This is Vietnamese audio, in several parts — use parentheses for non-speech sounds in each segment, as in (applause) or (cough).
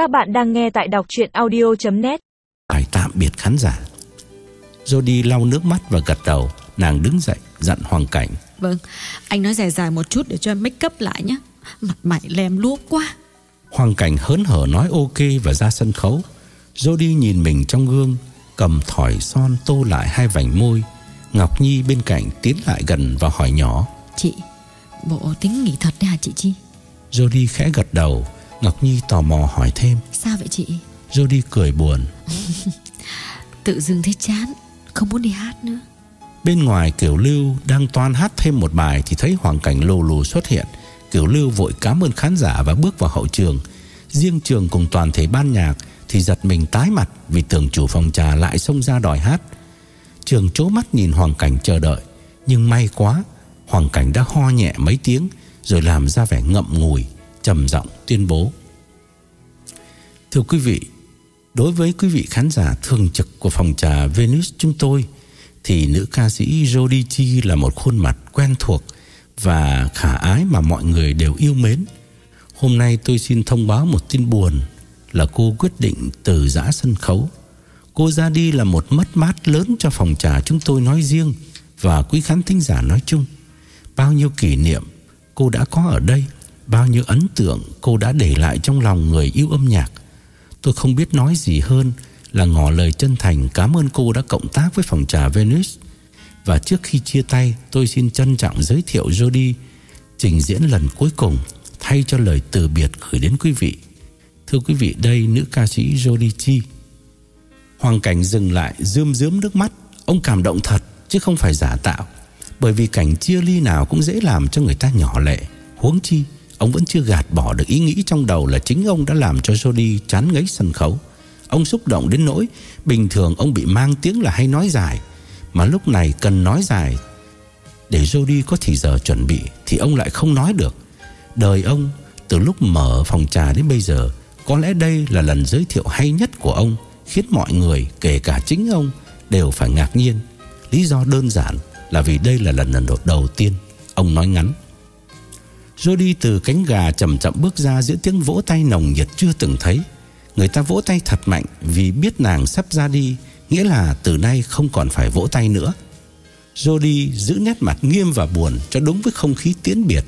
Các bạn đang nghe tại đọc chuyện audio.net Phải tạm biệt khán giả. Jody lau nước mắt và gật đầu. Nàng đứng dậy dặn Hoàng Cảnh. Vâng, anh nói dài dài một chút để cho em make up lại nhé Mặt mày lem luốc quá. Hoàng Cảnh hớn hở nói ok và ra sân khấu. Jody nhìn mình trong gương Cầm thỏi son tô lại hai vành môi. Ngọc Nhi bên cạnh tiến lại gần và hỏi nhỏ. Chị, bộ tính nghỉ thật đấy hả chị Chi? Jody khẽ gật đầu Ngọc Nhi tò mò hỏi thêm. Sao vậy chị? Jody cười buồn. (laughs) Tự dưng thấy chán Không muốn đi hát nữa. Bên ngoài Kiều Lưu đang toan hát thêm một bài Thì thấy Hoàng Cảnh lù lù xuất hiện. Kiều Lưu vội cảm ơn khán giả và bước vào hậu trường. Riêng trường cùng toàn thể ban nhạc Thì giật mình tái mặt Vì tưởng chủ phòng trà lại xông ra đòi hát. Trường chố mắt nhìn Hoàng Cảnh chờ đợi Nhưng may quá Hoàng Cảnh đã ho nhẹ mấy tiếng Rồi làm ra vẻ ngậm ngùi trầm giọng tuyên bố Thưa quý vị, Đối với quý vị khán giả thường trực của phòng trà Venus chúng tôi, Thì nữ ca sĩ Jodie Chi là một khuôn mặt quen thuộc Và khả ái mà mọi người đều yêu mến. Hôm nay tôi xin thông báo một tin buồn Là cô quyết định từ giã sân khấu. Cô ra đi là một mất mát lớn cho phòng trà chúng tôi nói riêng Và quý khán thính giả nói chung. Bao nhiêu kỷ niệm cô đã có ở đây, Bao nhiêu ấn tượng cô đã để lại trong lòng người yêu âm nhạc. Tôi không biết nói gì hơn là ngỏ lời chân thành cảm ơn cô đã cộng tác với phòng trà Venus. Và trước khi chia tay, tôi xin trân trọng giới thiệu Jody trình diễn lần cuối cùng thay cho lời từ biệt gửi đến quý vị. Thưa quý vị, đây nữ ca sĩ Jody Chi. Hoàng Cảnh dừng lại rơm rớm nước mắt, ông cảm động thật chứ không phải giả tạo. Bởi vì cảnh chia ly nào cũng dễ làm cho người ta nhỏ lệ, huống chi Ông vẫn chưa gạt bỏ được ý nghĩ trong đầu là chính ông đã làm cho Jody chán ngấy sân khấu. Ông xúc động đến nỗi bình thường ông bị mang tiếng là hay nói dài, mà lúc này cần nói dài để Jody có thì giờ chuẩn bị thì ông lại không nói được. Đời ông từ lúc mở phòng trà đến bây giờ, có lẽ đây là lần giới thiệu hay nhất của ông, khiến mọi người kể cả chính ông đều phải ngạc nhiên. Lý do đơn giản là vì đây là lần đầu tiên ông nói ngắn. Jody từ cánh gà chậm chậm bước ra giữa tiếng vỗ tay nồng nhiệt chưa từng thấy. Người ta vỗ tay thật mạnh vì biết nàng sắp ra đi, nghĩa là từ nay không còn phải vỗ tay nữa. Jody giữ nét mặt nghiêm và buồn cho đúng với không khí tiễn biệt.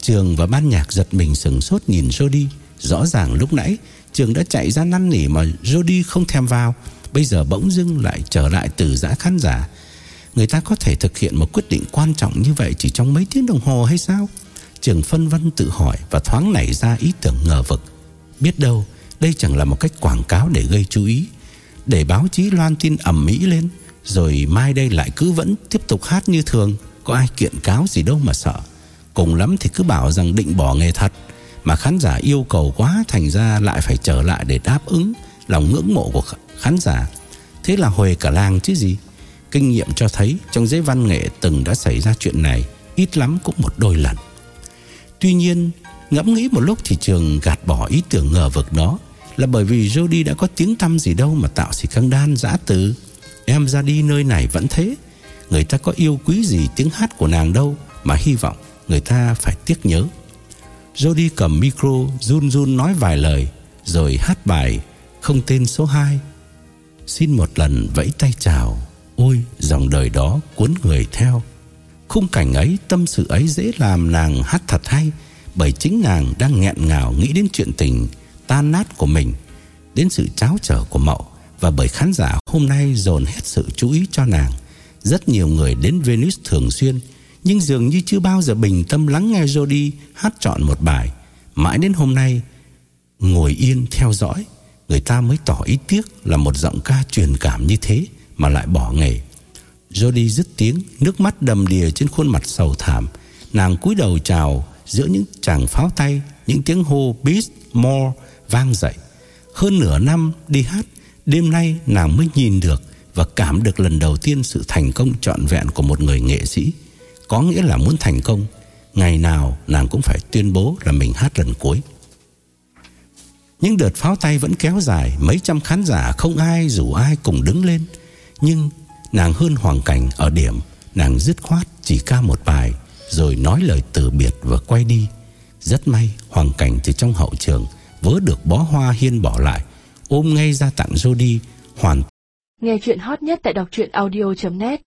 Trường và ban nhạc giật mình sừng sốt nhìn Jody. Rõ ràng lúc nãy Trường đã chạy ra năn nỉ mà Jody không thèm vào. Bây giờ bỗng dưng lại trở lại từ giã khán giả. Người ta có thể thực hiện một quyết định quan trọng như vậy chỉ trong mấy tiếng đồng hồ hay sao? Trường phân vân tự hỏi và thoáng nảy ra ý tưởng ngờ vực. Biết đâu đây chẳng là một cách quảng cáo để gây chú ý, để báo chí loan tin ầm mỹ lên, rồi mai đây lại cứ vẫn tiếp tục hát như thường, có ai kiện cáo gì đâu mà sợ. Cùng lắm thì cứ bảo rằng định bỏ nghề thật, mà khán giả yêu cầu quá thành ra lại phải trở lại để đáp ứng lòng ngưỡng mộ của khán giả. Thế là hồi cả làng chứ gì. Kinh nghiệm cho thấy trong giới văn nghệ từng đã xảy ra chuyện này, ít lắm cũng một đôi lần. Tuy nhiên, ngẫm nghĩ một lúc thì Trường gạt bỏ ý tưởng ngờ vực đó là bởi vì Jody đã có tiếng tăm gì đâu mà tạo sự căng đan giã từ. Em ra đi nơi này vẫn thế. Người ta có yêu quý gì tiếng hát của nàng đâu mà hy vọng người ta phải tiếc nhớ. Jody cầm micro run run nói vài lời rồi hát bài không tên số 2. Xin một lần vẫy tay chào, ôi dòng đời đó cuốn người theo. Khung cảnh ấy, tâm sự ấy dễ làm nàng hát thật hay Bởi chính nàng đang nghẹn ngào nghĩ đến chuyện tình tan nát của mình Đến sự cháo trở của mậu. Và bởi khán giả hôm nay dồn hết sự chú ý cho nàng Rất nhiều người đến Venus thường xuyên Nhưng dường như chưa bao giờ bình tâm lắng nghe Jody hát chọn một bài. Mãi đến hôm nay Ngồi yên theo dõi Người ta mới tỏ ý tiếc là một giọng ca truyền cảm như thế Mà lại bỏ nghề. Jody dứt tiếng, Nước mắt đầm đìa trên khuôn mặt sầu thảm. Nàng cúi đầu chào, Giữa những chàng pháo tay, Những tiếng hô Beat More vang dậy. Hơn nửa năm đi hát, Đêm nay nàng mới nhìn được Và cảm được lần đầu tiên sự thành công trọn vẹn Của một người nghệ sĩ. Có nghĩa là muốn thành công, Ngày nào nàng cũng phải tuyên bố Là mình hát lần cuối. Những đợt pháo tay vẫn kéo dài, Mấy trăm khán giả không ai rủ ai cùng đứng lên. Nhưng Nàng hơn Hoàng Cảnh ở điểm, Nàng dứt khoát chỉ ca một bài, Rồi nói lời từ biệt và quay đi. Rất may Hoàng Cảnh từ trong hậu trường, Vớ được bó hoa Hiên bỏ lại, Ôm ngay ra tặng Jody, Hoàn Nghe chuyện hot nhất tại đọc truyện audio.net